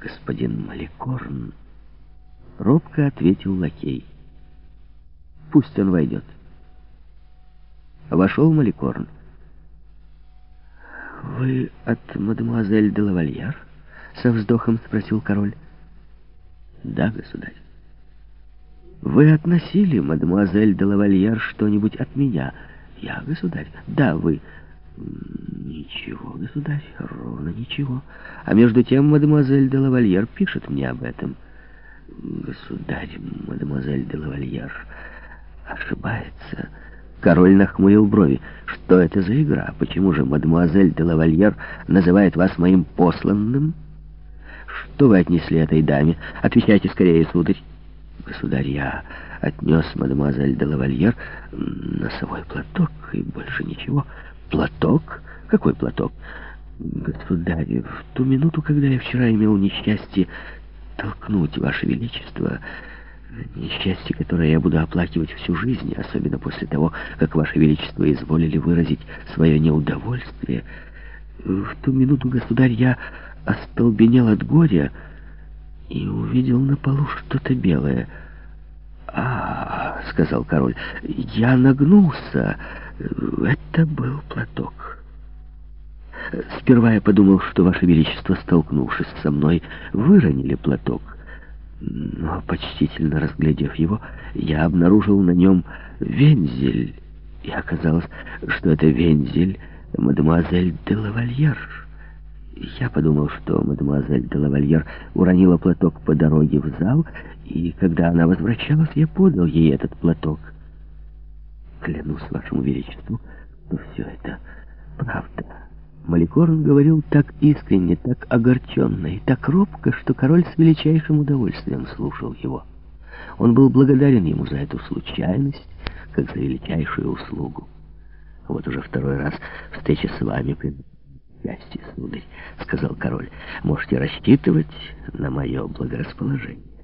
господин Маликорн, робко ответил лакей. Пусть он войдет. Вошел Маликорн. «Вы от мадемуазель де лавальяр?» — со вздохом спросил король. «Да, государь». «Вы относили, мадемуазель де лавальяр, что-нибудь от меня?» «Я, государь?» «Да, вы». «Ничего, государь, ровно ничего. А между тем мадемуазель де лавальяр пишет мне об этом». «Государь, мадемуазель де лавальяр ошибается». Король нахмурил брови. «Что это за игра? Почему же мадемуазель де лавальер называет вас моим посланным? Что вы отнесли этой даме? Отвечайте скорее, сударь». «Государь, я отнес мадемуазель де лавальер носовой платок и больше ничего». «Платок? Какой платок?» «Государь, в ту минуту, когда я вчера имел несчастье толкнуть, Ваше Величество...» Несчастье, которое я буду оплакивать всю жизнь, особенно после того, как Ваше Величество изволили выразить свое неудовольствие. В ту минуту, государь, я остолбенел от горя и увидел на полу что-то белое. «А, — сказал король, — я нагнулся. Это был платок». Сперва я подумал, что Ваше Величество, столкнувшись со мной, выронили платок — но, почтительно разглядев его, я обнаружил на нем вензель, и оказалось, что это вензель мадемуазель де лавальер. Я подумал, что мадемуазель де лавальер уронила платок по дороге в зал, и когда она возвращалась, я подал ей этот платок. Клянусь вашему величеству, что все это правда. Маликорн говорил так искренне, так огорченно и так робко, что король с величайшим удовольствием слушал его. Он был благодарен ему за эту случайность, как за величайшую услугу. «Вот уже второй раз встреча с вами при счастье, сударь», — сказал король. «Можете рассчитывать на мое благорасположение».